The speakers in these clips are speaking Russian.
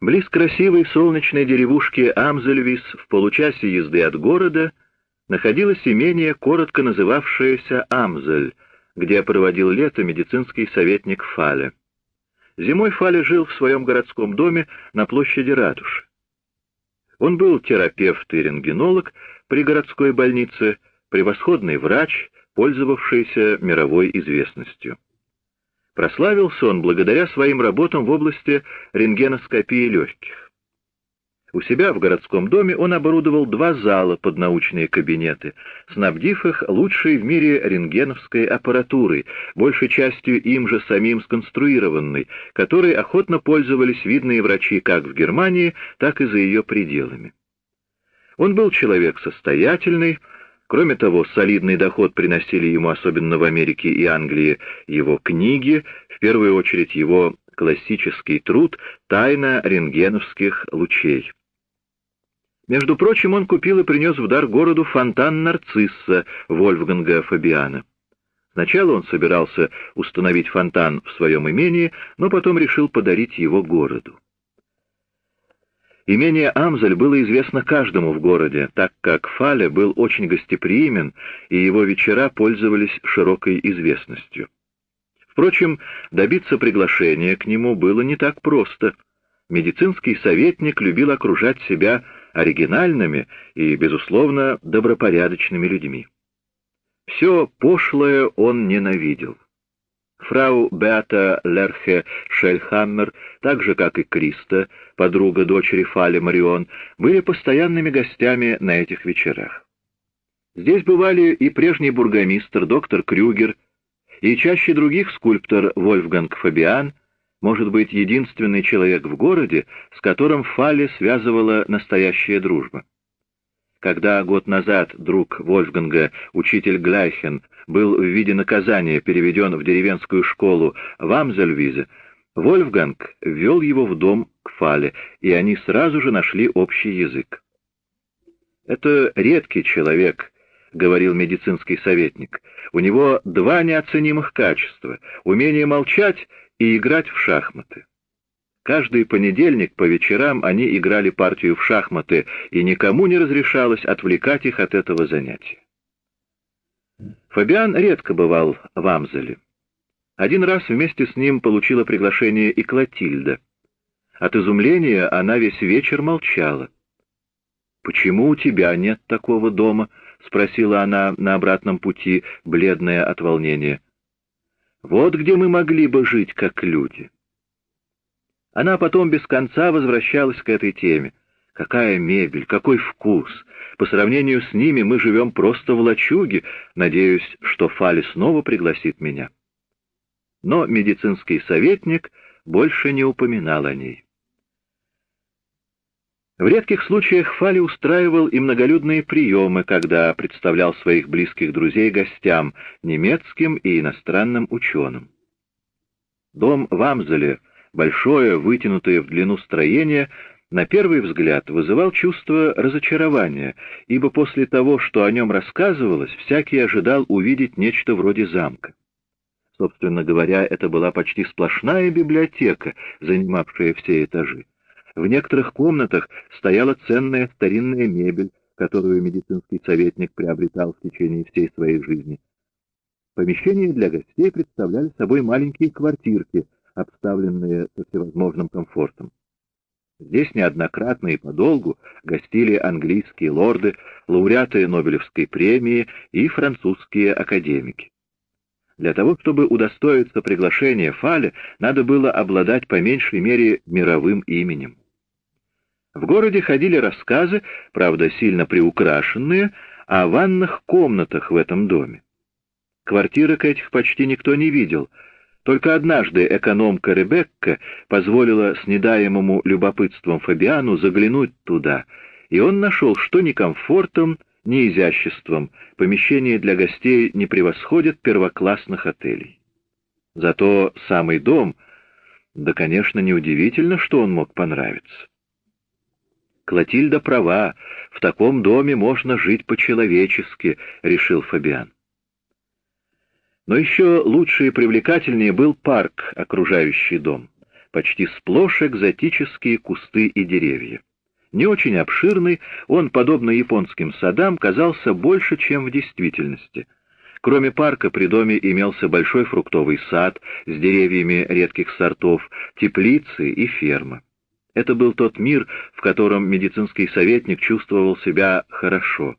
Близ красивой солнечной деревушки Амзельвис в получасе езды от города находилось имение, коротко называвшееся Амзель, где проводил лето медицинский советник Фале. Зимой Фале жил в своем городском доме на площади Ратуши. Он был терапевт и рентгенолог при городской больнице, превосходный врач, пользовавшийся мировой известностью. Прославился он благодаря своим работам в области рентгеноскопии легких. У себя в городском доме он оборудовал два зала под научные кабинеты, снабдив их лучшей в мире рентгеновской аппаратурой, большей частью им же самим сконструированной, которой охотно пользовались видные врачи как в Германии, так и за ее пределами. Он был человек состоятельный, Кроме того, солидный доход приносили ему, особенно в Америке и Англии, его книги, в первую очередь его классический труд «Тайна рентгеновских лучей». Между прочим, он купил и принес в дар городу фонтан нарцисса Вольфганга Фабиана. Сначала он собирался установить фонтан в своем имении, но потом решил подарить его городу. Имение Амзель было известно каждому в городе, так как Фале был очень гостеприимен, и его вечера пользовались широкой известностью. Впрочем, добиться приглашения к нему было не так просто. Медицинский советник любил окружать себя оригинальными и, безусловно, добропорядочными людьми. Все пошлое он ненавидел. Фрау Беата Лерхе Шельхаммер, так же, как и Криста, подруга дочери Фали Марион, были постоянными гостями на этих вечерах. Здесь бывали и прежний бургомистр доктор Крюгер, и чаще других скульптор Вольфганг Фабиан, может быть, единственный человек в городе, с которым Фали связывала настоящая дружба. Когда год назад друг Вольфганга, учитель Гляйхен, был в виде наказания переведен в деревенскую школу в Амзельвизе, Вольфганг ввел его в дом к Фале, и они сразу же нашли общий язык. «Это редкий человек», — говорил медицинский советник. «У него два неоценимых качества — умение молчать и играть в шахматы». Каждый понедельник по вечерам они играли партию в шахматы, и никому не разрешалось отвлекать их от этого занятия. Фабиан редко бывал в Амзеле. Один раз вместе с ним получила приглашение и Клотильда. От изумления она весь вечер молчала. «Почему у тебя нет такого дома?» — спросила она на обратном пути, бледная от волнения. «Вот где мы могли бы жить, как люди». Она потом без конца возвращалась к этой теме. Какая мебель, какой вкус! По сравнению с ними мы живем просто в лачуге. Надеюсь, что Фали снова пригласит меня. Но медицинский советник больше не упоминал о ней. В редких случаях Фали устраивал и многолюдные приемы, когда представлял своих близких друзей гостям, немецким и иностранным ученым. Дом в Амзеле, большое, вытянутое в длину строение, на первый взгляд вызывал чувство разочарования, ибо после того, что о нем рассказывалось, всякий ожидал увидеть нечто вроде замка. Собственно говоря, это была почти сплошная библиотека, занимавшая все этажи. В некоторых комнатах стояла ценная старинная мебель, которую медицинский советник приобретал в течение всей своей жизни. Помещения для гостей представляли собой маленькие квартирки, обставленные со всевозможным комфортом. Здесь неоднократно и подолгу гостили английские лорды, лауреаты Нобелевской премии и французские академики. Для того, чтобы удостоиться приглашения Фале, надо было обладать по меньшей мере мировым именем. В городе ходили рассказы, правда, сильно приукрашенные, о ванных комнатах в этом доме. Квартирок этих почти никто не видел — только однажды экономка Ребекка позволила с недаемому любопытством Фабиану заглянуть туда, и он нашел, что ни комфортом, ни изяществом помещения для гостей не превосходят первоклассных отелей. Зато самый дом, да, конечно, неудивительно, что он мог понравиться. Клотильда права, в таком доме можно жить по-человечески, решил Фабиан. Но еще лучше и привлекательнее был парк, окружающий дом. почти сплошь экзотические кусты и деревья. Не очень обширный, он, подобно японским садам, казался больше, чем в действительности. Кроме парка при доме имелся большой фруктовый сад с деревьями редких сортов, теплицы и ферма. Это был тот мир, в котором медицинский советник чувствовал себя хорошо.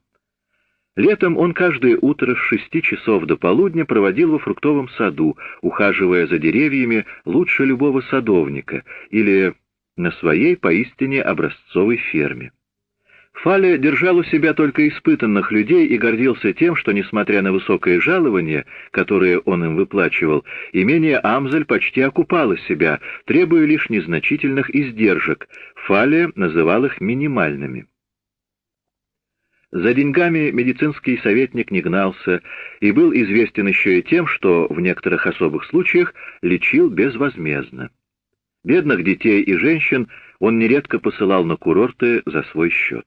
Летом он каждое утро с шести часов до полудня проводил во фруктовом саду, ухаживая за деревьями лучше любого садовника или на своей поистине образцовой ферме. Фаля держал у себя только испытанных людей и гордился тем, что, несмотря на высокое жалование, которое он им выплачивал, имение Амзель почти окупало себя, требуя лишь незначительных издержек. Фаля называл их минимальными. За деньгами медицинский советник не гнался и был известен еще и тем, что в некоторых особых случаях лечил безвозмездно. Бедных детей и женщин он нередко посылал на курорты за свой счет.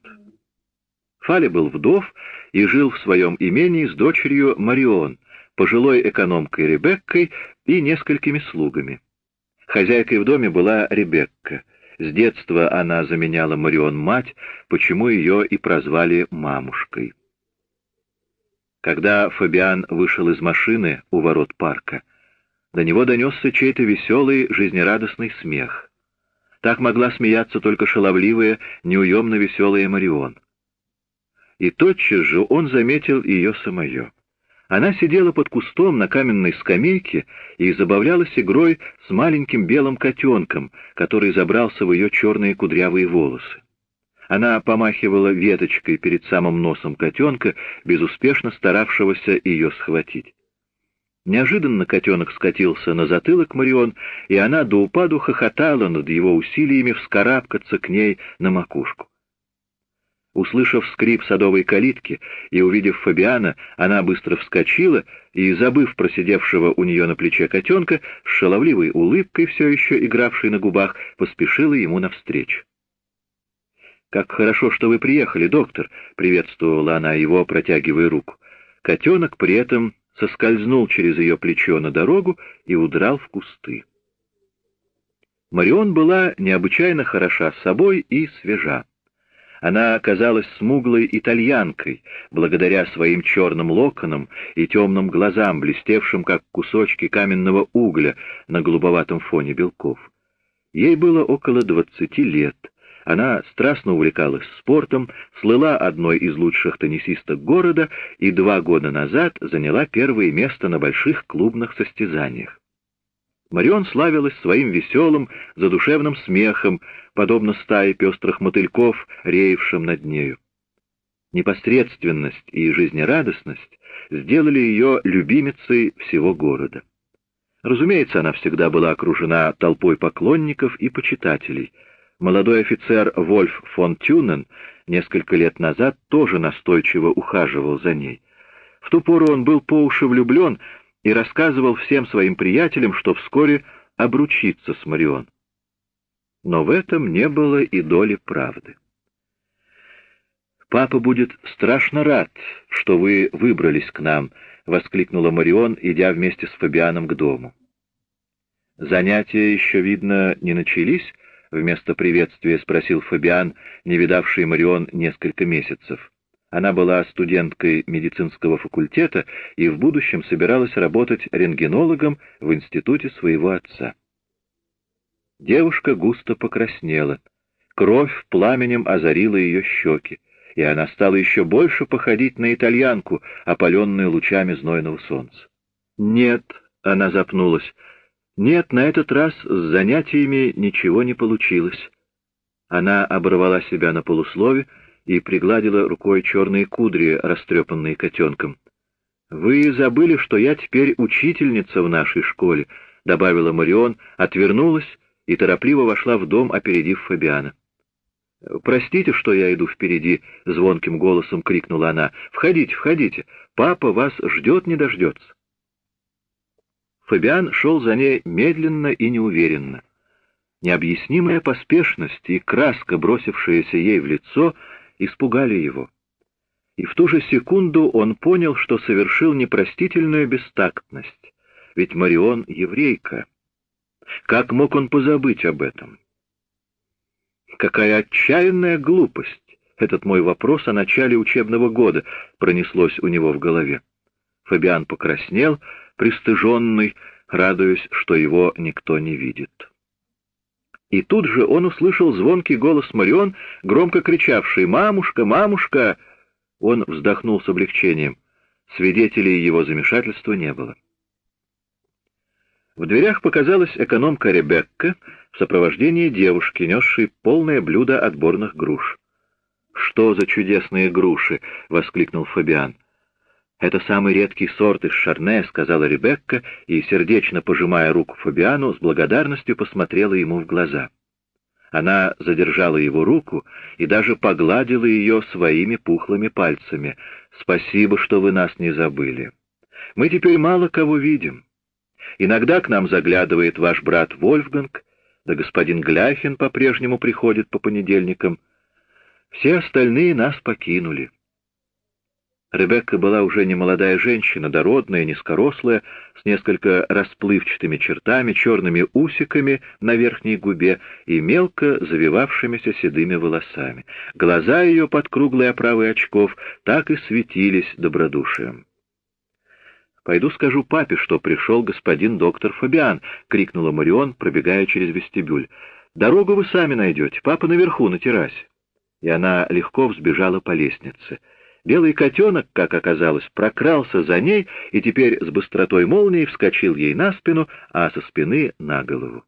Фали был вдов и жил в своем имении с дочерью Марион, пожилой экономкой Ребеккой и несколькими слугами. Хозяйкой в доме была Ребекка. С детства она заменяла Марион мать, почему ее и прозвали мамушкой. Когда Фабиан вышел из машины у ворот парка, до него донесся чей-то веселый, жизнерадостный смех. Так могла смеяться только шаловливая, неуемно веселая Марион. И тотчас же он заметил ее самое. Она сидела под кустом на каменной скамейке и забавлялась игрой с маленьким белым котенком, который забрался в ее черные кудрявые волосы. Она помахивала веточкой перед самым носом котенка, безуспешно старавшегося ее схватить. Неожиданно котенок скатился на затылок Марион, и она до упаду хохотала над его усилиями вскарабкаться к ней на макушку. Услышав скрип садовой калитки и увидев Фабиана, она быстро вскочила и, забыв просидевшего у нее на плече котенка, с шаловливой улыбкой, все еще игравшей на губах, поспешила ему навстречу. «Как хорошо, что вы приехали, доктор!» — приветствовала она его, протягивая руку. Котенок при этом соскользнул через ее плечо на дорогу и удрал в кусты. Марион была необычайно хороша собой и свежа. Она оказалась смуглой итальянкой, благодаря своим черным локонам и темным глазам, блестевшим, как кусочки каменного угля на голубоватом фоне белков. Ей было около двадцати лет — она страстно увлекалась спортом, слыла одной из лучших теннисисток города и два года назад заняла первое место на больших клубных состязаниях. Марион славилась своим веселым, задушевным смехом, подобно стае пестрых мотыльков, реевшим над нею. Непосредственность и жизнерадостность сделали ее любимицей всего города. Разумеется, она всегда была окружена толпой поклонников и почитателей — Молодой офицер Вольф фон Тюнен несколько лет назад тоже настойчиво ухаживал за ней. В ту пору он был по уши влюблен и рассказывал всем своим приятелям, что вскоре обручится с Марион. Но в этом не было и доли правды. «Папа будет страшно рад, что вы выбрались к нам», — воскликнула Марион, идя вместе с Фабианом к дому. «Занятия еще, видно, не начались?» Вместо приветствия спросил Фабиан, не видавший Марион несколько месяцев. Она была студенткой медицинского факультета и в будущем собиралась работать рентгенологом в институте своего отца. Девушка густо покраснела. Кровь пламенем озарила ее щеки, и она стала еще больше походить на итальянку, опаленную лучами знойного солнца. «Нет», — она запнулась, нет, на этот раз с занятиями ничего не получилось. Она оборвала себя на полуслове и пригладила рукой черные кудри, растрепанные котенком. «Вы забыли, что я теперь учительница в нашей школе», — добавила Марион, отвернулась и торопливо вошла в дом, опередив Фабиана. «Простите, что я иду впереди», — звонким голосом крикнула она. «Входите, входите. Папа вас ждет, не дождется». Фабиан шел за ней медленно и неуверенно. Необъяснимая поспешность и краска, бросившаяся ей в лицо, испугали его. И в ту же секунду он понял, что совершил непростительную бестактность, ведь Марион — еврейка. Как мог он позабыть об этом? Какая отчаянная глупость! Этот мой вопрос о начале учебного года пронеслось у него в голове. Фабиан покраснел, пристыженный, радуясь, что его никто не видит. И тут же он услышал звонкий голос Марион, громко кричавший «Мамушка! Мамушка!» Он вздохнул с облегчением. Свидетелей его замешательства не было. В дверях показалась экономка Ребекка в сопровождении девушки, несшей полное блюдо отборных груш. «Что за чудесные груши!» — воскликнул Фабиан. «Это самый редкий сорт из Шарне», — сказала Ребекка, и, сердечно пожимая руку Фабиану, с благодарностью посмотрела ему в глаза. Она задержала его руку и даже погладила ее своими пухлыми пальцами. «Спасибо, что вы нас не забыли. Мы теперь мало кого видим. Иногда к нам заглядывает ваш брат Вольфганг, да господин Гляхин по-прежнему приходит по понедельникам. Все остальные нас покинули. Ребекка была уже не молодая женщина, дородная, низкорослая, с несколько расплывчатыми чертами, черными усиками на верхней губе и мелко завивавшимися седыми волосами. Глаза ее под круглой оправой очков так и светились добродушием. «Пойду скажу папе, что пришел господин доктор Фабиан», — крикнула Марион, пробегая через вестибюль. «Дорогу вы сами найдете, папа наверху, на террасе». И она легко взбежала по лестнице. Белый котенок, как оказалось, прокрался за ней и теперь с быстротой молнии вскочил ей на спину, а со спины на голову.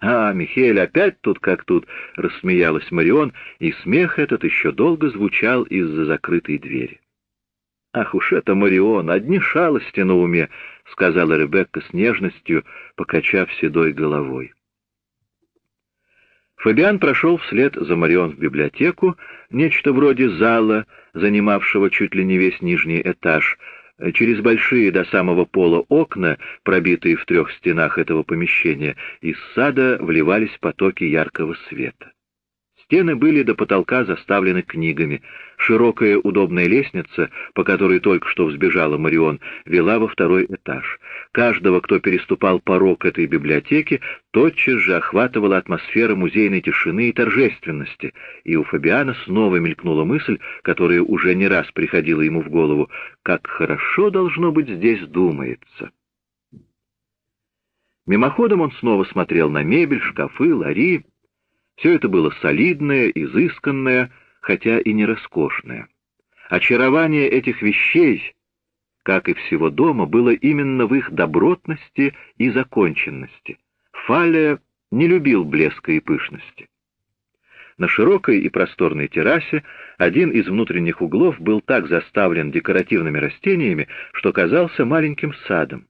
«А, Михель, опять тут как тут!» — рассмеялась Марион, и смех этот еще долго звучал из-за закрытой двери. «Ах уж это, Марион, одни шалости на уме!» — сказала Ребекка с нежностью, покачав седой головой. Фабиан прошел вслед за Марион в библиотеку, нечто вроде зала, занимавшего чуть ли не весь нижний этаж. Через большие до самого пола окна, пробитые в трех стенах этого помещения, из сада вливались потоки яркого света. Стены были до потолка заставлены книгами. Широкая удобная лестница, по которой только что взбежала Марион, вела во второй этаж. Каждого, кто переступал порог этой библиотеки, тотчас же охватывала атмосфера музейной тишины и торжественности, и у Фабиана снова мелькнула мысль, которая уже не раз приходила ему в голову, как хорошо должно быть здесь думается. Мимоходом он снова смотрел на мебель, шкафы, лари, все это было солидное, изысканное, хотя и не роскошное. Очарование этих вещей, как и всего дома, было именно в их добротности и законченности. Фалия не любил блеска и пышности. На широкой и просторной террасе один из внутренних углов был так заставлен декоративными растениями, что казался маленьким садом.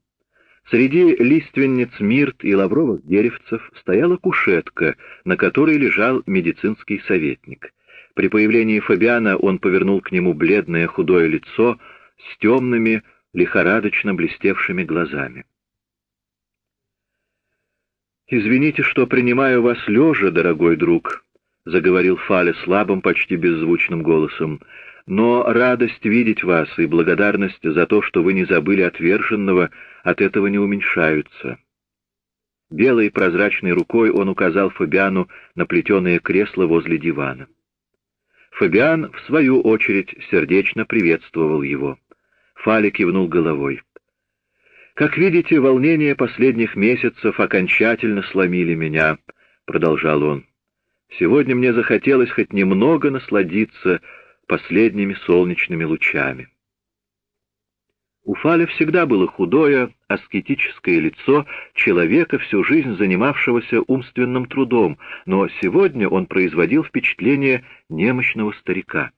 Среди лиственниц мирт и лавровых деревцев стояла кушетка, на которой лежал медицинский советник. При появлении Фабиана он повернул к нему бледное худое лицо с темными, лихорадочно блестевшими глазами. «Извините, что принимаю вас лежа, дорогой друг», — заговорил Фаля слабым, почти беззвучным голосом. Но радость видеть вас и благодарность за то, что вы не забыли отверженного, от этого не уменьшаются. Белой прозрачной рукой он указал Фабиану на плетеное кресло возле дивана. Фабиан, в свою очередь, сердечно приветствовал его. Фали кивнул головой. «Как видите, волнения последних месяцев окончательно сломили меня», — продолжал он. «Сегодня мне захотелось хоть немного насладиться последними солнечными лучами. У Фаля всегда было худое, аскетическое лицо человека, всю жизнь занимавшегося умственным трудом, но сегодня он производил впечатление немощного старика.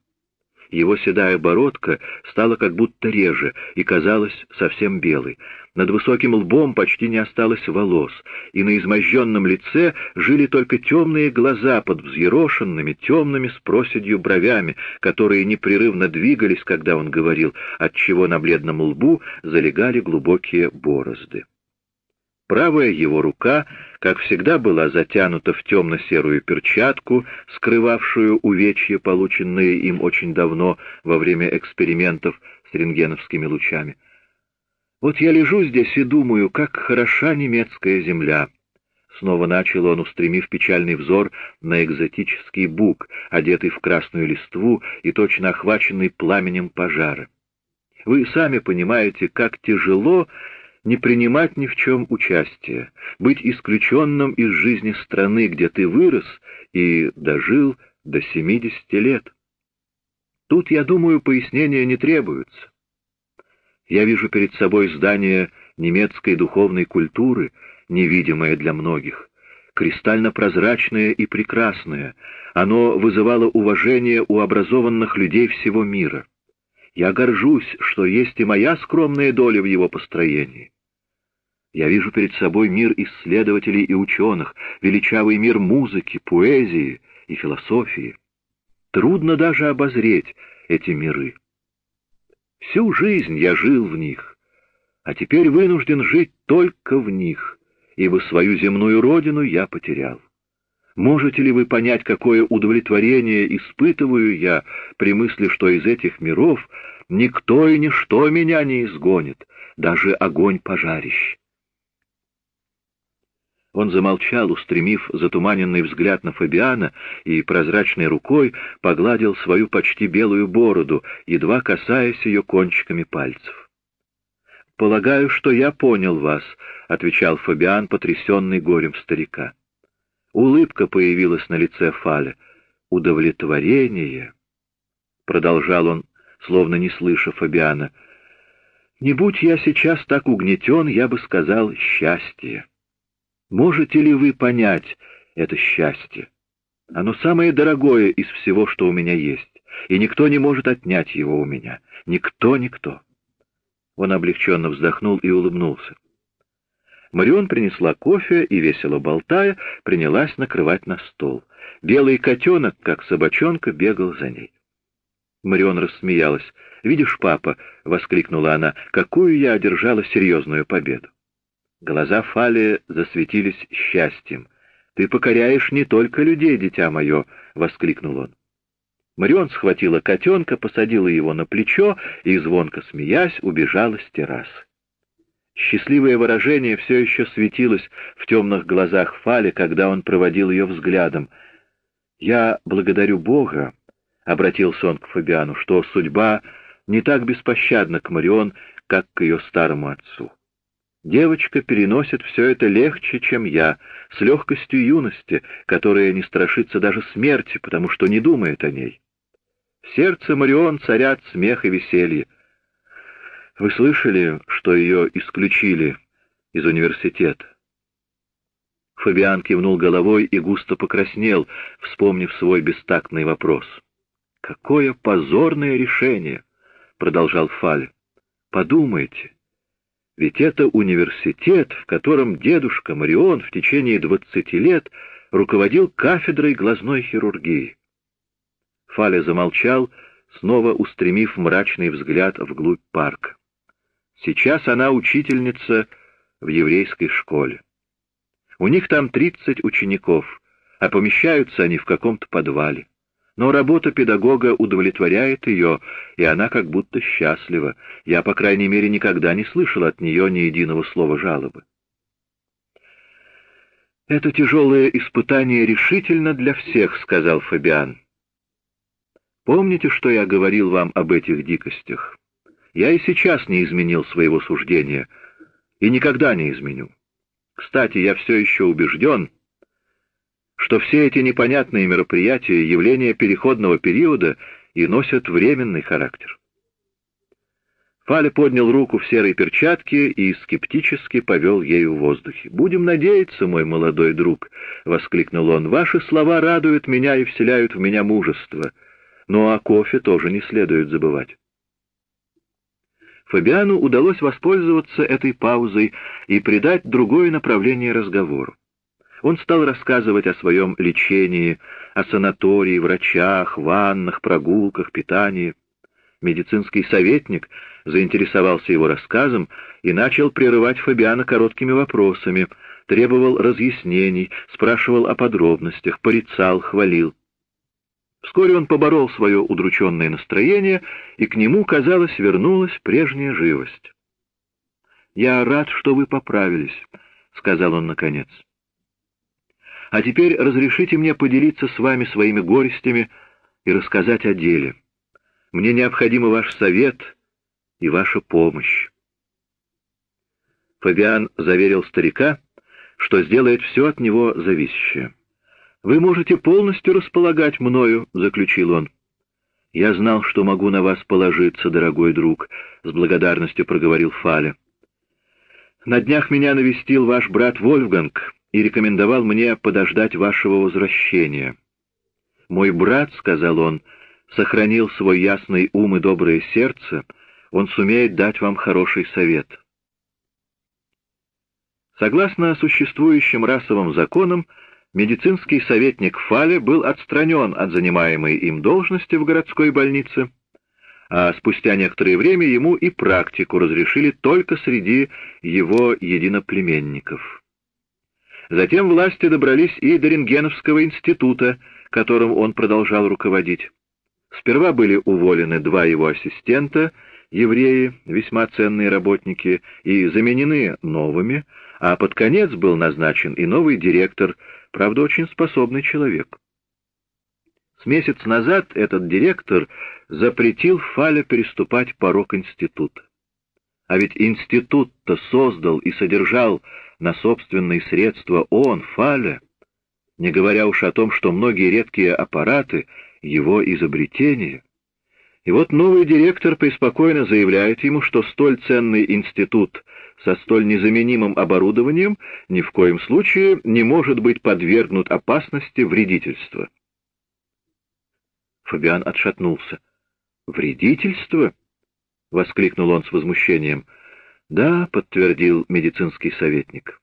Его седая бородка стала как будто реже и казалась совсем белой. Над высоким лбом почти не осталось волос, и на изможденном лице жили только темные глаза под взъерошенными, темными с проседью бровями, которые непрерывно двигались, когда он говорил, отчего на бледном лбу залегали глубокие борозды. Правая его рука, как всегда, была затянута в темно-серую перчатку, скрывавшую увечья, полученные им очень давно во время экспериментов с рентгеновскими лучами. Вот я лежу здесь и думаю, как хороша немецкая земля. Снова начал он, устремив печальный взор на экзотический бук, одетый в красную листву и точно охваченный пламенем пожара. Вы сами понимаете, как тяжело не принимать ни в чем участия, быть исключенным из жизни страны, где ты вырос и дожил до 70 лет. Тут, я думаю, пояснения не требуются. Я вижу перед собой здание немецкой духовной культуры, невидимое для многих, кристально прозрачное и прекрасное. Оно вызывало уважение у образованных людей всего мира. Я горжусь, что есть и моя скромная доля в его построении. Я вижу перед собой мир исследователей и ученых, величавый мир музыки, поэзии и философии. Трудно даже обозреть эти миры. Всю жизнь я жил в них, а теперь вынужден жить только в них, ибо свою земную родину я потерял. Можете ли вы понять, какое удовлетворение испытываю я при мысли, что из этих миров никто и ничто меня не изгонит, даже огонь пожарищ? Он замолчал, устремив затуманенный взгляд на Фабиана и прозрачной рукой погладил свою почти белую бороду, едва касаясь ее кончиками пальцев. «Полагаю, что я понял вас», — отвечал Фабиан, потрясенный горем старика. Улыбка появилась на лице Фаля. «Удовлетворение», — продолжал он, словно не слыша Фабиана. «Не будь я сейчас так угнетен, я бы сказал «счастье». Можете ли вы понять это счастье? Оно самое дорогое из всего, что у меня есть, и никто не может отнять его у меня. Никто, никто. Он облегченно вздохнул и улыбнулся. Марион принесла кофе и, весело болтая, принялась накрывать на стол. Белый котенок, как собачонка, бегал за ней. Марион рассмеялась. «Видишь, папа!» — воскликнула она. «Какую я одержала серьезную победу!» Глаза Фали засветились счастьем. «Ты покоряешь не только людей, дитя мое!» — воскликнул он. Марион схватила котенка, посадила его на плечо и, звонко смеясь, убежала с террасы. Счастливое выражение все еще светилось в темных глазах Фали, когда он проводил ее взглядом. «Я благодарю Бога», — обратился он к Фабиану, — «что судьба не так беспощадна к Марион, как к ее старому отцу». Девочка переносит все это легче, чем я, с легкостью юности, которая не страшится даже смерти, потому что не думает о ней. В сердце Марион царят смех и веселье. Вы слышали, что ее исключили из университета? Фабиан кивнул головой и густо покраснел, вспомнив свой бестактный вопрос. «Какое позорное решение!» — продолжал Фаль. «Подумайте, ведь это университет, в котором дедушка Марион в течение двадцати лет руководил кафедрой глазной хирургии. Фаля замолчал, снова устремив мрачный взгляд вглубь парка. Сейчас она учительница в еврейской школе. У них там тридцать учеников, а помещаются они в каком-то подвале. Но работа педагога удовлетворяет ее, и она как будто счастлива. Я, по крайней мере, никогда не слышал от нее ни единого слова жалобы. «Это тяжелое испытание решительно для всех», — сказал Фабиан. «Помните, что я говорил вам об этих дикостях? Я и сейчас не изменил своего суждения, и никогда не изменю. Кстати, я все еще убежден, что все эти непонятные мероприятия — явления переходного периода и носят временный характер. Фаля поднял руку в серой перчатке и скептически повел ею в воздухе. «Будем надеяться, мой молодой друг», — воскликнул он, — «ваши слова радуют меня и вселяют в меня мужество. Но о кофе тоже не следует забывать». Фабиану удалось воспользоваться этой паузой и придать другое направление разговору. Он стал рассказывать о своем лечении, о санатории, врачах, ваннах, прогулках, питании. Медицинский советник заинтересовался его рассказом и начал прерывать Фабиана короткими вопросами, требовал разъяснений, спрашивал о подробностях, порицал, хвалил. Вскоре он поборол свое удрученное настроение, и к нему, казалось, вернулась прежняя живость. «Я рад, что вы поправились», — сказал он наконец. А теперь разрешите мне поделиться с вами своими горестями и рассказать о деле. Мне необходим ваш совет и ваша помощь. Фабиан заверил старика, что сделает все от него зависящее. «Вы можете полностью располагать мною», — заключил он. «Я знал, что могу на вас положиться, дорогой друг», — с благодарностью проговорил Фаля. «На днях меня навестил ваш брат Вольфганг и рекомендовал мне подождать вашего возвращения. Мой брат, — сказал он, — сохранил свой ясный ум и доброе сердце, он сумеет дать вам хороший совет». Согласно существующим расовым законам, медицинский советник Фале был отстранен от занимаемой им должности в городской больнице, а спустя некоторое время ему и практику разрешили только среди его единоплеменников. Затем власти добрались и до Рентгеновского института, которым он продолжал руководить. Сперва были уволены два его ассистента, евреи, весьма ценные работники, и заменены новыми, а под конец был назначен и новый директор, правда, очень способный человек. С месяц назад этот директор запретил Фаля переступать порог института. А ведь институт-то создал и содержал на собственные средства он, Фаля, не говоря уж о том, что многие редкие аппараты — его изобретения. И вот новый директор преспокойно заявляет ему, что столь ценный институт со столь незаменимым оборудованием ни в коем случае не может быть подвергнут опасности вредительства. Фабиан отшатнулся. «Вредительство?» — воскликнул он с возмущением. «Да», — подтвердил медицинский советник.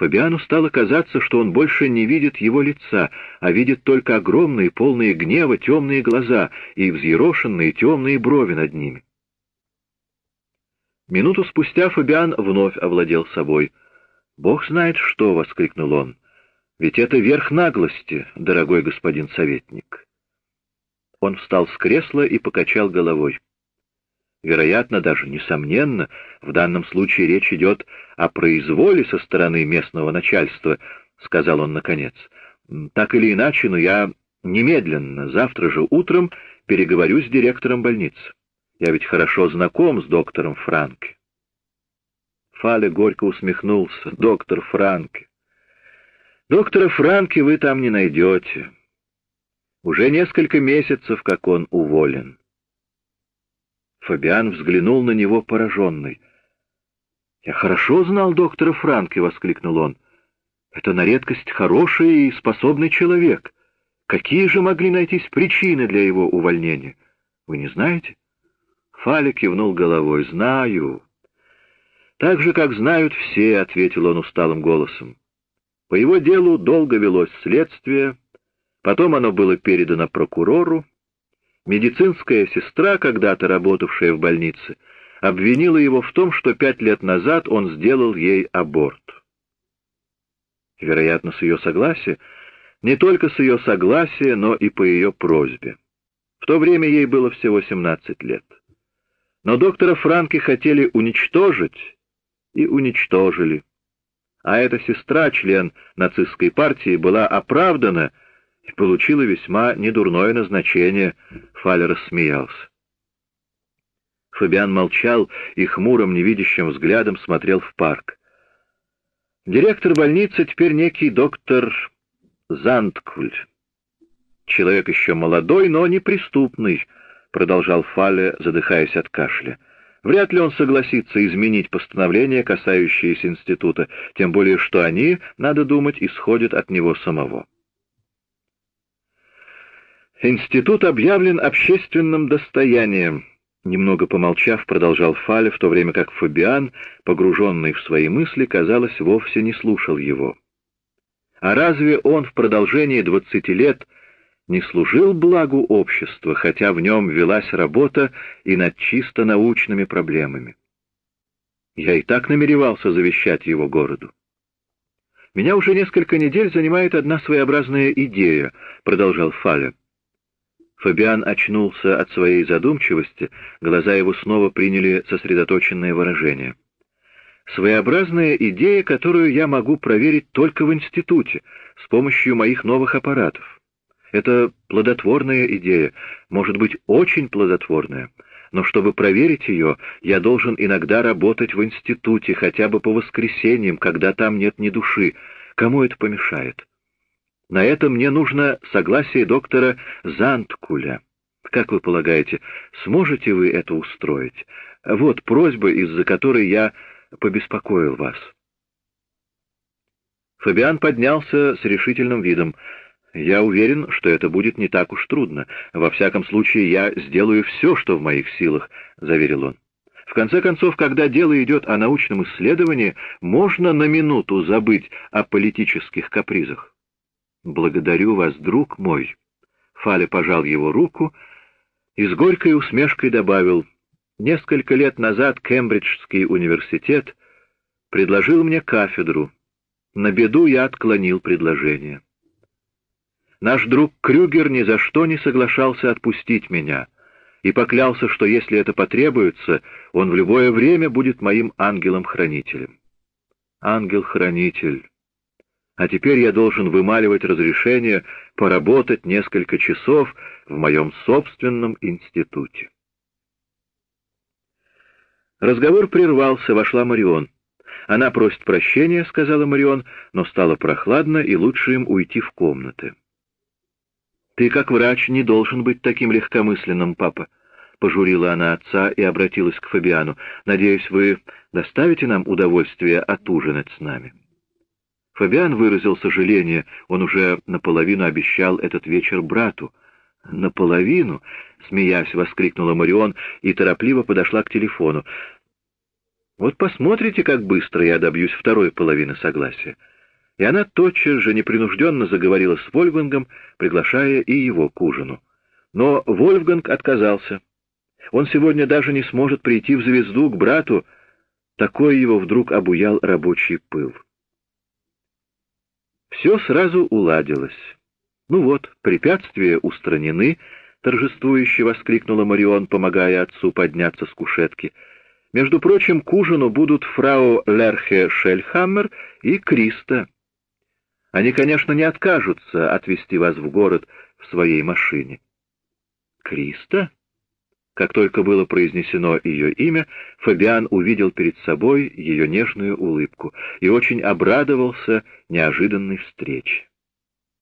Фабиану стало казаться, что он больше не видит его лица, а видит только огромные, полные гнева темные глаза и взъерошенные темные брови над ними. Минуту спустя Фабиан вновь овладел собой. «Бог знает что!» — воскликнул он. «Ведь это верх наглости, дорогой господин советник». Он встал с кресла и покачал головой. Вероятно, даже несомненно, в данном случае речь идет о произволе со стороны местного начальства, — сказал он наконец. Так или иначе, но я немедленно, завтра же утром, переговорю с директором больницы. Я ведь хорошо знаком с доктором Франке. Фаля горько усмехнулся. Доктор Франке. Доктора Франке вы там не найдете. Уже несколько месяцев, как он уволен. Фабиан взглянул на него пораженный. «Я хорошо знал доктора Франке», — воскликнул он. «Это на редкость хороший и способный человек. Какие же могли найтись причины для его увольнения? Вы не знаете?» Фаля кивнул головой. «Знаю». «Так же, как знают все», — ответил он усталым голосом. «По его делу долго велось следствие, потом оно было передано прокурору. Медицинская сестра, когда-то работавшая в больнице, обвинила его в том, что пять лет назад он сделал ей аборт. Вероятно, с ее согласия, не только с ее согласия, но и по ее просьбе. В то время ей было всего 17 лет. Но доктора Франки хотели уничтожить и уничтожили. А эта сестра, член нацистской партии, была оправдана получила весьма недурное назначение. Фалер рассмеялся. Фабиан молчал и хмурым невидящим взглядом смотрел в парк. Директор больницы теперь некий доктор Зантквль. Человек еще молодой, но неприступный, — продолжал Фале, задыхаясь от кашля. «Вряд ли он согласится изменить постановление, касающееся института, тем более что они, надо думать, исходят от него самого». «Институт объявлен общественным достоянием», — немного помолчав, продолжал Фале, в то время как Фабиан, погруженный в свои мысли, казалось, вовсе не слушал его. «А разве он в продолжении двадцати лет...» не служил благу общества, хотя в нем велась работа и над чисто научными проблемами. Я и так намеревался завещать его городу. «Меня уже несколько недель занимает одна своеобразная идея», — продолжал Фаля. Фабиан очнулся от своей задумчивости, глаза его снова приняли сосредоточенное выражение. Своеобразная идея, которую я могу проверить только в институте, с помощью моих новых аппаратов. Это плодотворная идея, может быть, очень плодотворная, но чтобы проверить ее, я должен иногда работать в институте, хотя бы по воскресеньям, когда там нет ни души. Кому это помешает? На это мне нужно согласие доктора Занткуля. Как вы полагаете, сможете вы это устроить? Вот просьба, из-за которой я побеспокоил вас. Фабиан поднялся с решительным видом. «Я уверен, что это будет не так уж трудно. Во всяком случае, я сделаю все, что в моих силах», — заверил он. «В конце концов, когда дело идет о научном исследовании, можно на минуту забыть о политических капризах». «Благодарю вас, друг мой». Фаля пожал его руку и с горькой усмешкой добавил, «Несколько лет назад Кембриджский университет предложил мне кафедру. На беду я отклонил предложение». Наш друг Крюгер ни за что не соглашался отпустить меня и поклялся, что если это потребуется, он в любое время будет моим ангелом-хранителем. Ангел-хранитель. А теперь я должен вымаливать разрешение поработать несколько часов в моем собственном институте. Разговор прервался, вошла Марион. «Она просит прощения», — сказала Марион, но стало прохладно, и лучше им уйти в комнаты. «Ты, как врач, не должен быть таким легкомысленным, папа», — пожурила она отца и обратилась к Фабиану. «Надеюсь, вы доставите нам удовольствие отужинать с нами». Фабиан выразил сожаление, он уже наполовину обещал этот вечер брату. «Наполовину?» — смеясь, воскликнула Марион и торопливо подошла к телефону. «Вот посмотрите, как быстро я добьюсь второй половины согласия» и она тотчас же непринужденно заговорила с Вольфгангом, приглашая и его к ужину. Но Вольфганг отказался. Он сегодня даже не сможет прийти в звезду к брату, такой его вдруг обуял рабочий пыл. Все сразу уладилось. «Ну вот, препятствия устранены», — торжествующе воскликнула Марион, помогая отцу подняться с кушетки. «Между прочим, к ужину будут фрау Лерхе Шельхаммер и Криста». Они, конечно, не откажутся отвезти вас в город в своей машине. Криста? Как только было произнесено ее имя, Фабиан увидел перед собой ее нежную улыбку и очень обрадовался неожиданной встрече.